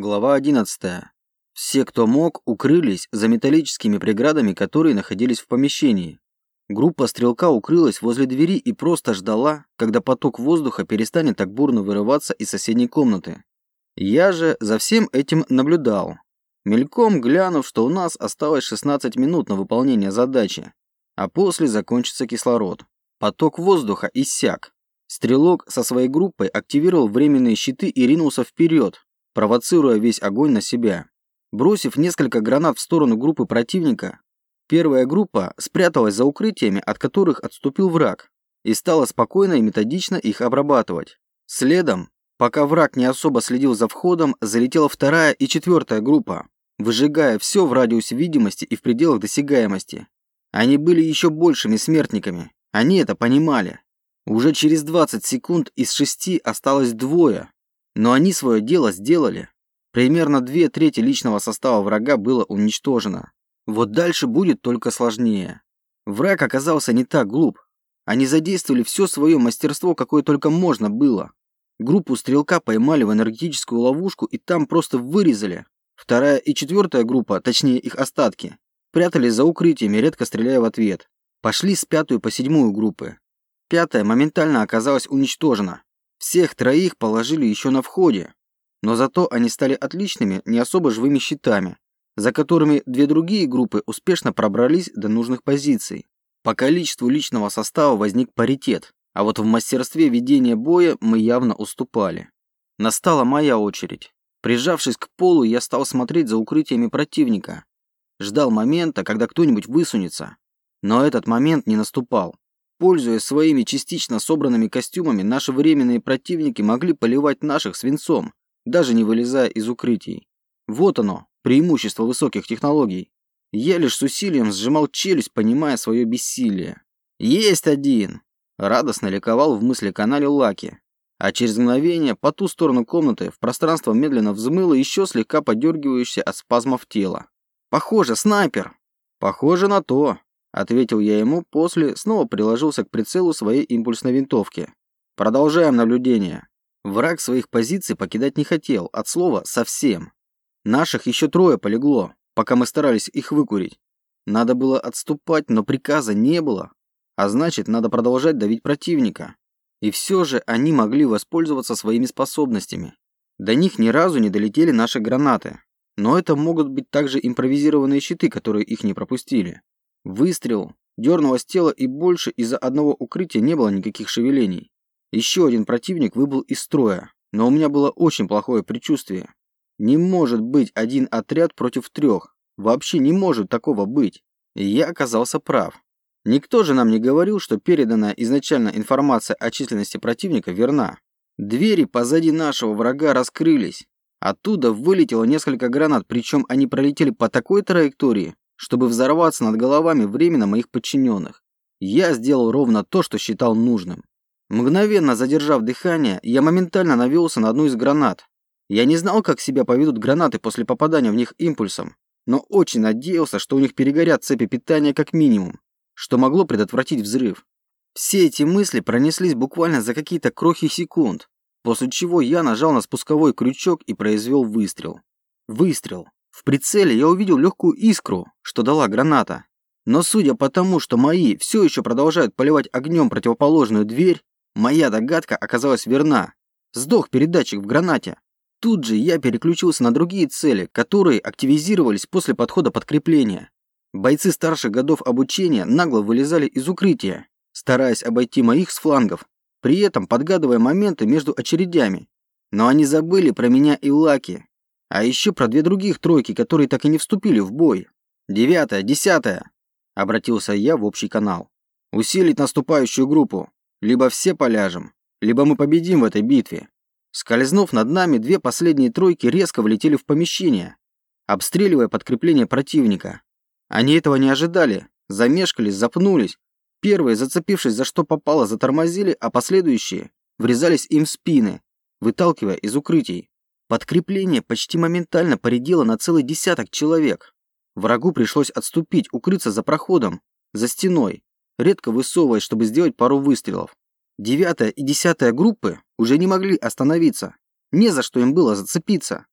Глава 11. Все, кто мог, укрылись за металлическими преградами, которые находились в помещении. Группа стрелка укрылась возле двери и просто ждала, когда поток воздуха перестанет так бурно вырываться из соседней комнаты. Я же за всем этим наблюдал, мельком глянув, что у нас осталось 16 минут на выполнение задачи, а после закончится кислород. Поток воздуха иссяк. Стрелок со своей группой активировал временные щиты и ринулся вперед, провоцируя весь огонь на себя. Бросив несколько гранат в сторону группы противника, первая группа спряталась за укрытиями, от которых отступил враг, и стала спокойно и методично их обрабатывать. Следом, пока враг не особо следил за входом, залетела вторая и четвертая группа, выжигая все в радиусе видимости и в пределах досягаемости. Они были еще большими смертниками, они это понимали. Уже через 20 секунд из шести осталось двое, но они свое дело сделали. Примерно две трети личного состава врага было уничтожено. Вот дальше будет только сложнее. Враг оказался не так глуп. Они задействовали все свое мастерство, какое только можно было. Группу стрелка поймали в энергетическую ловушку и там просто вырезали. Вторая и четвертая группа, точнее их остатки, прятались за укрытиями, редко стреляя в ответ. Пошли с пятую по седьмую группы. Пятая моментально оказалась уничтожена. Всех троих положили еще на входе, но зато они стали отличными, не особо живыми щитами, за которыми две другие группы успешно пробрались до нужных позиций. По количеству личного состава возник паритет, а вот в мастерстве ведения боя мы явно уступали. Настала моя очередь. Прижавшись к полу, я стал смотреть за укрытиями противника. Ждал момента, когда кто-нибудь высунется. Но этот момент не наступал. Пользуясь своими частично собранными костюмами, наши временные противники могли поливать наших свинцом, даже не вылезая из укрытий. Вот оно, преимущество высоких технологий. Я лишь с усилием сжимал челюсть, понимая свое бессилие. «Есть один!» Радостно ликовал в мысли канале Лаки. А через мгновение по ту сторону комнаты в пространство медленно взмыло еще слегка подергивающееся от спазмов тело. «Похоже, снайпер!» «Похоже на то!» Ответил я ему, после снова приложился к прицелу своей импульсной винтовки. Продолжаем наблюдение. Враг своих позиций покидать не хотел, от слова «совсем». Наших еще трое полегло, пока мы старались их выкурить. Надо было отступать, но приказа не было. А значит, надо продолжать давить противника. И все же они могли воспользоваться своими способностями. До них ни разу не долетели наши гранаты. Но это могут быть также импровизированные щиты, которые их не пропустили. Выстрел, дернулось тело и больше из-за одного укрытия не было никаких шевелений. Еще один противник выбыл из строя, но у меня было очень плохое предчувствие. Не может быть один отряд против трех. Вообще не может такого быть. И я оказался прав. Никто же нам не говорил, что переданная изначально информация о численности противника верна. Двери позади нашего врага раскрылись. Оттуда вылетело несколько гранат, причем они пролетели по такой траектории, чтобы взорваться над головами временно моих подчиненных. Я сделал ровно то, что считал нужным. Мгновенно задержав дыхание, я моментально навелся на одну из гранат. Я не знал, как себя поведут гранаты после попадания в них импульсом, но очень надеялся, что у них перегорят цепи питания как минимум, что могло предотвратить взрыв. Все эти мысли пронеслись буквально за какие-то крохи секунд, после чего я нажал на спусковой крючок и произвел выстрел. Выстрел. В прицеле я увидел легкую искру, что дала граната. Но судя по тому, что мои все еще продолжают поливать огнем противоположную дверь, моя догадка оказалась верна. Сдох передатчик в гранате. Тут же я переключился на другие цели, которые активизировались после подхода подкрепления. Бойцы старших годов обучения нагло вылезали из укрытия, стараясь обойти моих с флангов, при этом подгадывая моменты между очередями. Но они забыли про меня и Лаки, а еще про две других тройки, которые так и не вступили в бой. Девятая, десятая. Обратился я в общий канал. Усилить наступающую группу. Либо все поляжем, либо мы победим в этой битве. Скользнув над нами, две последние тройки резко влетели в помещение, обстреливая подкрепление противника. Они этого не ожидали, замешкались, запнулись. Первые, зацепившись за что попало, затормозили, а последующие врезались им в спины, выталкивая из укрытий. Подкрепление почти моментально поредело на целый десяток человек. Врагу пришлось отступить, укрыться за проходом, за стеной, редко высовываясь, чтобы сделать пару выстрелов. Девятая и десятая группы уже не могли остановиться. Не за что им было зацепиться.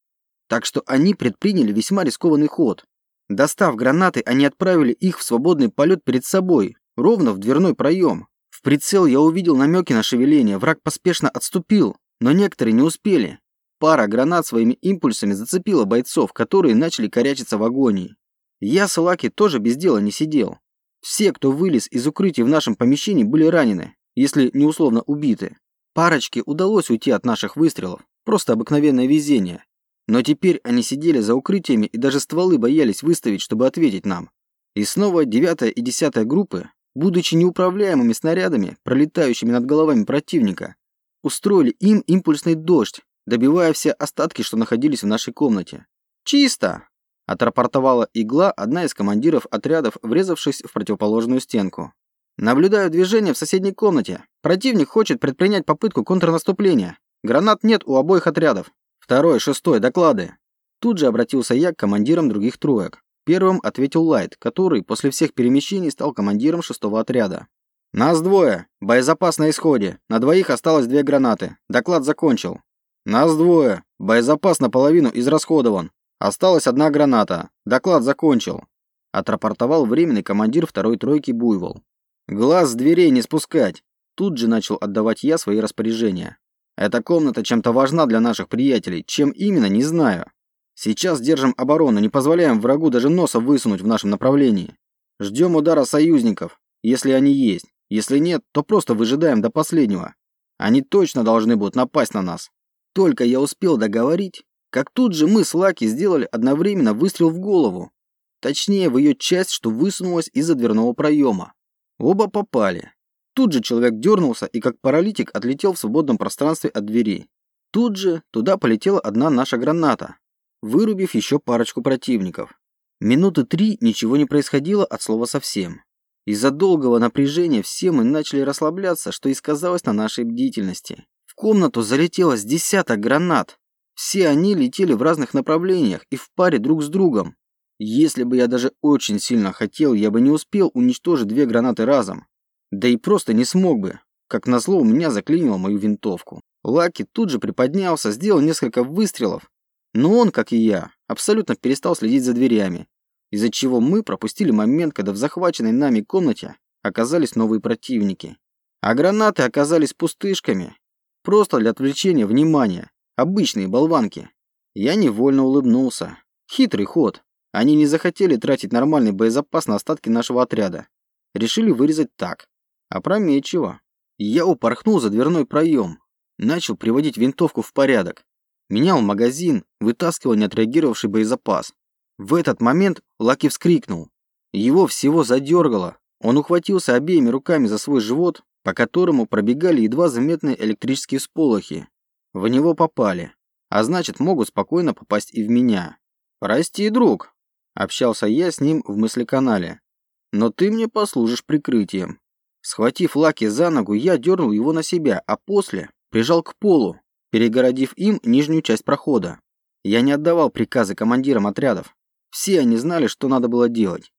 Так что они предприняли весьма рискованный ход. Достав гранаты, они отправили их в свободный полет перед собой, ровно в дверной проем. В прицел я увидел намеки на шевеление, враг поспешно отступил, но некоторые не успели. Пара гранат своими импульсами зацепила бойцов, которые начали корячиться в агонии. Я с Лаки тоже без дела не сидел. Все, кто вылез из укрытия в нашем помещении, были ранены, если не условно убиты. Парочке удалось уйти от наших выстрелов. Просто обыкновенное везение. Но теперь они сидели за укрытиями и даже стволы боялись выставить, чтобы ответить нам. И снова девятая и десятая группы, будучи неуправляемыми снарядами, пролетающими над головами противника, устроили им импульсный дождь, добивая все остатки, что находились в нашей комнате. «Чисто!» – отрапортовала игла одна из командиров отрядов, врезавшись в противоположную стенку. «Наблюдаю движение в соседней комнате. Противник хочет предпринять попытку контрнаступления. Гранат нет у обоих отрядов. Второй, шестой, доклады». Тут же обратился я к командирам других троек. Первым ответил Лайт, который после всех перемещений стал командиром шестого отряда. «Нас двое. Боезапас на исходе. На двоих осталось две гранаты. Доклад закончил. Нас двое. Боезапас наполовину израсходован. Осталась одна граната. Доклад закончил. Отрапортовал временный командир второй тройки Буйвол. Глаз с дверей не спускать. Тут же начал отдавать я свои распоряжения. Эта комната чем-то важна для наших приятелей. Чем именно, не знаю. Сейчас держим оборону, не позволяем врагу даже носа высунуть в нашем направлении. Ждем удара союзников, если они есть. Если нет, то просто выжидаем до последнего. Они точно должны будут напасть на нас. Только я успел договорить, как тут же мы с Лаки сделали одновременно выстрел в голову. Точнее, в ее часть, что высунулась из-за дверного проема. Оба попали. Тут же человек дернулся и как паралитик отлетел в свободном пространстве от двери. Тут же туда полетела одна наша граната, вырубив еще парочку противников. Минуты три ничего не происходило от слова совсем. Из-за долгого напряжения все мы начали расслабляться, что и сказалось на нашей бдительности. В комнату залетело с десяток гранат. Все они летели в разных направлениях и в паре друг с другом. Если бы я даже очень сильно хотел, я бы не успел уничтожить две гранаты разом. Да и просто не смог бы. Как назло, у меня заклинило мою винтовку. Лаки тут же приподнялся, сделал несколько выстрелов. Но он, как и я, абсолютно перестал следить за дверями, из-за чего мы пропустили момент, когда в захваченной нами комнате оказались новые противники. А гранаты оказались пустышками, Просто для отвлечения внимания. Обычные болванки. Я невольно улыбнулся. Хитрый ход. Они не захотели тратить нормальный боезапас на остатки нашего отряда. Решили вырезать так. Опрометчиво. Я упорхнул за дверной проем. Начал приводить винтовку в порядок. Менял магазин, вытаскивал неотреагировавший боезапас. В этот момент Лаки вскрикнул. Его всего задергало. Он ухватился обеими руками за свой живот, по которому пробегали едва заметные электрические сполохи. В него попали, а значит, могут спокойно попасть и в меня. «Прости, друг», – общался я с ним в мыслеканале, – «но ты мне послужишь прикрытием». Схватив Лаки за ногу, я дернул его на себя, а после прижал к полу, перегородив им нижнюю часть прохода. Я не отдавал приказы командирам отрядов. Все они знали, что надо было делать.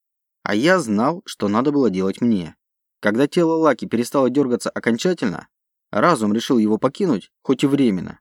А я знал, что надо было делать мне. Когда тело Лаки перестало дергаться окончательно, разум решил его покинуть, хоть и временно.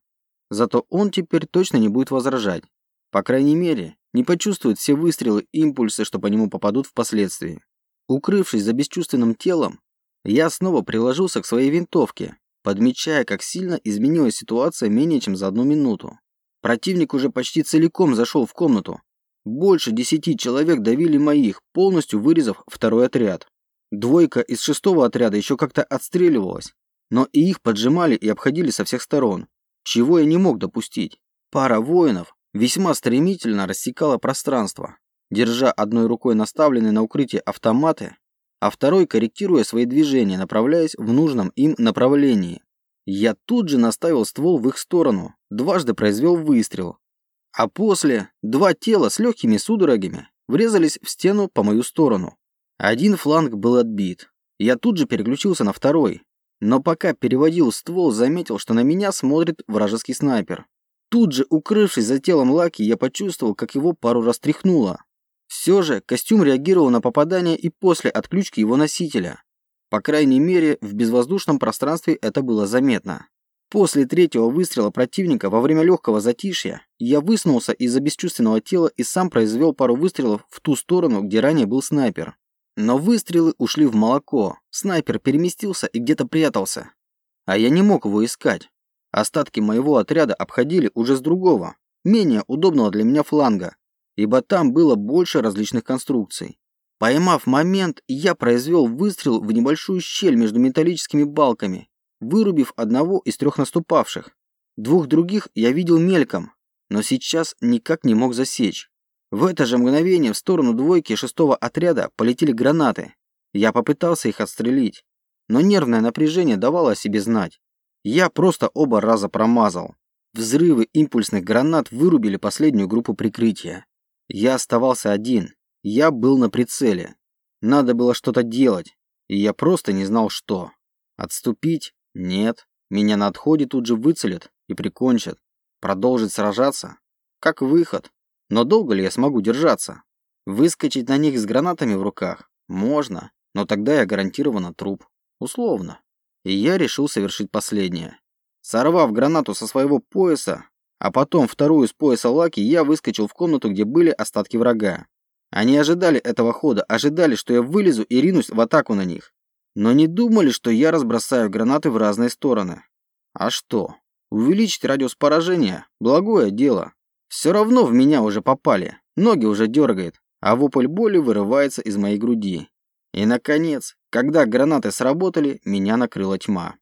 Зато он теперь точно не будет возражать. По крайней мере, не почувствует все выстрелы и импульсы, что по нему попадут впоследствии. Укрывшись за бесчувственным телом, я снова приложился к своей винтовке, подмечая, как сильно изменилась ситуация менее чем за одну минуту. Противник уже почти целиком зашел в комнату. Больше десяти человек давили моих, полностью вырезав второй отряд. Двойка из шестого отряда еще как-то отстреливалась, но и их поджимали и обходили со всех сторон, чего я не мог допустить. Пара воинов весьма стремительно рассекала пространство, держа одной рукой наставленные на укрытие автоматы, а второй корректируя свои движения, направляясь в нужном им направлении. Я тут же наставил ствол в их сторону, дважды произвел выстрел, а после два тела с легкими судорогами врезались в стену по мою сторону. Один фланг был отбит. Я тут же переключился на второй. Но пока переводил ствол, заметил, что на меня смотрит вражеский снайпер. Тут же, укрывшись за телом Лаки, я почувствовал, как его пару раз тряхнуло. Все же, костюм реагировал на попадание и после отключки его носителя. По крайней мере, в безвоздушном пространстве это было заметно. После третьего выстрела противника во время легкого затишья я высунулся из-за бесчувственного тела и сам произвел пару выстрелов в ту сторону, где ранее был снайпер. Но выстрелы ушли в молоко. Снайпер переместился и где-то прятался. А я не мог его искать. Остатки моего отряда обходили уже с другого, менее удобного для меня фланга, ибо там было больше различных конструкций. Поймав момент, я произвел выстрел в небольшую щель между металлическими балками, вырубив одного из трех наступавших. Двух других я видел мельком, но сейчас никак не мог засечь. В это же мгновение в сторону двойки шестого отряда полетели гранаты. Я попытался их отстрелить, но нервное напряжение давало о себе знать. Я просто оба раза промазал. Взрывы импульсных гранат вырубили последнюю группу прикрытия. Я оставался один. Я был на прицеле. Надо было что-то делать, и я просто не знал, что. Отступить? Нет. Меня на отходе тут же выцелят и прикончат. Продолжить сражаться? Как выход. Но долго ли я смогу держаться? Выскочить на них с гранатами в руках? Можно, но тогда я гарантированно труп. Условно. И я решил совершить последнее. Сорвав гранату со своего пояса, а потом вторую с пояса Лаки, я выскочил в комнату, где были остатки врага. Они ожидали этого хода, ожидали, что я вылезу и ринусь в атаку на них. Но не думали, что я разбросаю гранаты в разные стороны. А что? Увеличить радиус поражения – благое дело. Все равно в меня уже попали, ноги уже дергает, а вопль боли вырывается из моей груди. И, наконец, когда гранаты сработали, меня накрыла тьма.